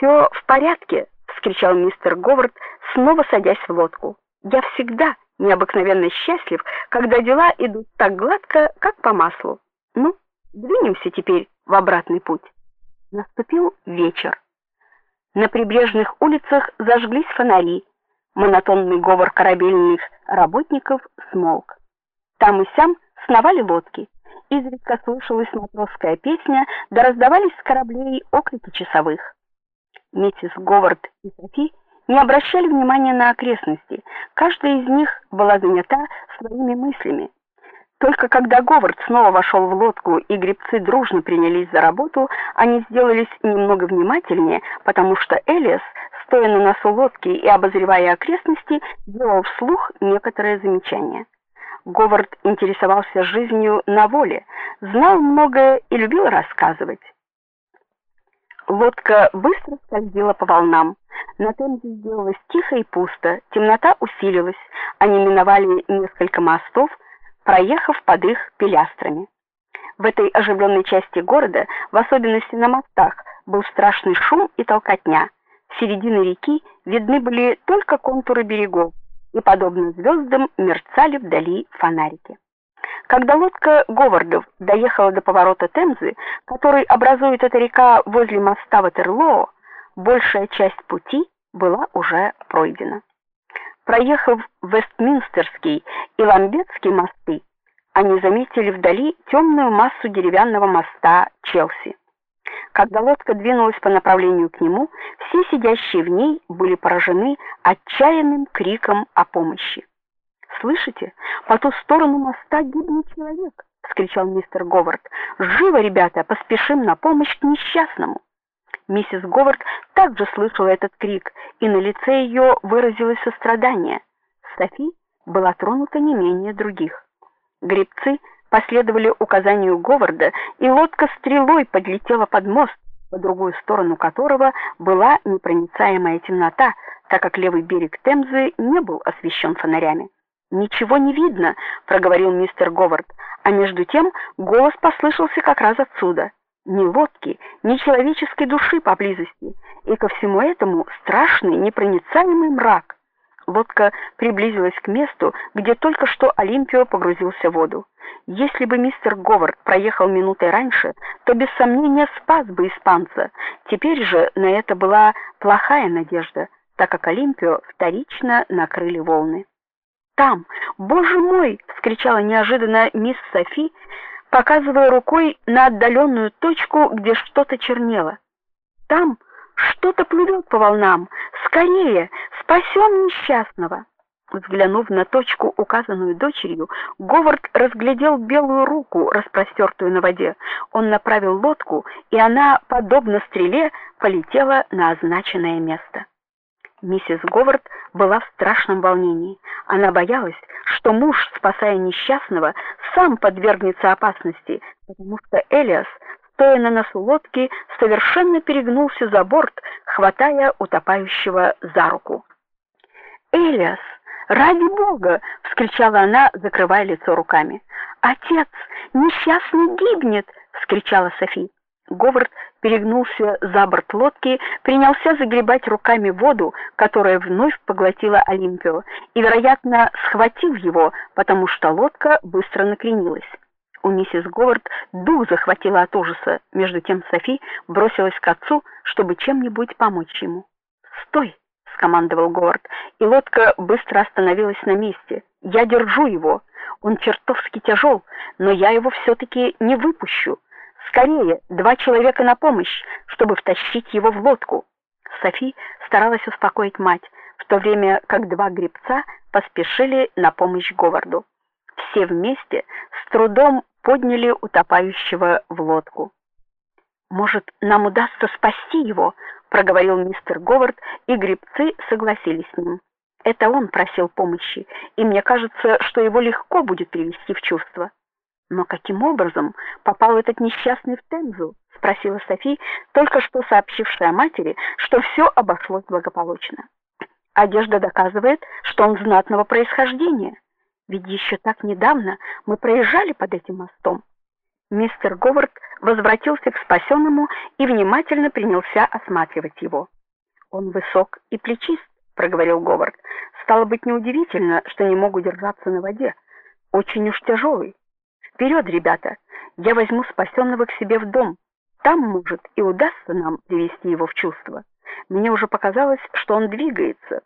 «Все в порядке", вскричал мистер Говард, снова садясь в лодку. "Я всегда необыкновенно счастлив, когда дела идут так гладко, как по маслу. Ну, двинемся теперь в обратный путь". Наступил вечер. На прибрежных улицах зажглись фонари. Монотонный говор корабельных работников смолк. Там и сям сновали лодки. Изредка слышалась матросская песня, да раздавались с кораблей оклики часовых. Миссис Говард и Софи не обращали внимания на окрестности. Каждая из них была занята своими мыслями. Только когда Говард снова вошел в лодку и гребцы дружно принялись за работу, они сделались немного внимательнее, потому что Элиас, стоя на носу лодки и обозревая окрестности, делал вслух некоторые замечания. Говард интересовался жизнью на воле, знал многое и любил рассказывать. Лодка быстро скользила по волнам. На Темзе сделалось тихо и пусто, темнота усилилась. Они миновали несколько мостов, проехав под их пилястрами. В этой оживленной части города, в особенности на мостах, был страшный шум и толкотня. В середине реки видны были только контуры берегов, и подобно звездам мерцали вдали фонарики. Когда лодка Говардов доехала до поворота Темзы, который образует эта река возле моста Ватерлоо, большая часть пути была уже пройдена. Проехав Вестминстерский и Ламбетский мосты, они заметили вдали темную массу деревянного моста Челси. Когда лодка двинулась по направлению к нему, все сидящие в ней были поражены отчаянным криком о помощи. Слышите? По ту сторону моста гибнет человек, вскричал мистер Говард. Живо, ребята, поспешим на помощь к несчастному. Миссис Говард также слышала этот крик, и на лице ее выразилось сострадание. Софи была тронута не менее других. Гребцы последовали указанию Говарда, и лодка стрелой подлетела под мост, по другую сторону которого была непроницаемая темнота, так как левый берег Темзы не был освещен фонарями. Ничего не видно, проговорил мистер Говард, а между тем голос послышался как раз отсюда. Ни лодки, ни человеческой души поблизости, и ко всему этому страшный непроницаемый мрак. Лодка приблизилась к месту, где только что Олимпио погрузился в воду. Если бы мистер Говард проехал минутой раньше, то без сомнения спас бы испанца. Теперь же на это была плохая надежда, так как Олимпио вторично накрыли волны там. Боже мой, вскричала неожиданно мисс Софи, показывая рукой на отдаленную точку, где что-то чернело. Там что-то плывет по волнам. Скорее, спасем несчастного. Взглянув на точку, указанную дочерью, Говард разглядел белую руку, распростертую на воде. Он направил лодку, и она, подобно стреле, полетела на означенное место. Миссис Говард была в страшном волнении. Она боялась, что муж, спасая несчастного, сам подвергнется опасности, потому что Элиас, стоя на носу лодки, совершенно перегнулся за борт, хватая утопающего за руку. "Элиас, ради бога!" вскричала она, закрывая лицо руками. "Отец, несчастный гибнет!" вскричала Софи. Говард перегнулся за борт лодки, принялся загребать руками воду, которая вновь поглотила Олимпио, и, вероятно, схватил его, потому что лодка быстро накренилась. У миссис Говард дух захватило от ужаса. Между тем Софи бросилась к отцу, чтобы чем-нибудь помочь ему. "Стой!" скомандовал Говард, и лодка быстро остановилась на месте. "Я держу его. Он чертовски тяжел, но я его все таки не выпущу". Скорее, два человека на помощь, чтобы втащить его в лодку. Софи старалась успокоить мать, в то время как два гребца поспешили на помощь Говарду. Все вместе с трудом подняли утопающего в лодку. Может, нам удастся спасти его, проговорил мистер Говард, и гребцы согласились с ним. Это он просил помощи, и мне кажется, что его легко будет привести в чувство. Но каким образом попал этот несчастный в Темзу? спросила Софи, только что сообщившая матери, что все обошлось благополучно. Одежда доказывает, что он знатного происхождения. Ведь еще так недавно мы проезжали под этим мостом. Мистер Говард возвратился к спасенному и внимательно принялся осматривать его. Он высок и плечист, проговорил Говард. Стало быть, неудивительно, что не могу держаться на воде. Очень уж тяжелый. Вперед, ребята. Я возьму спасенного к себе в дом. Там, может, и удастся нам привести его в чувство. Мне уже показалось, что он двигается.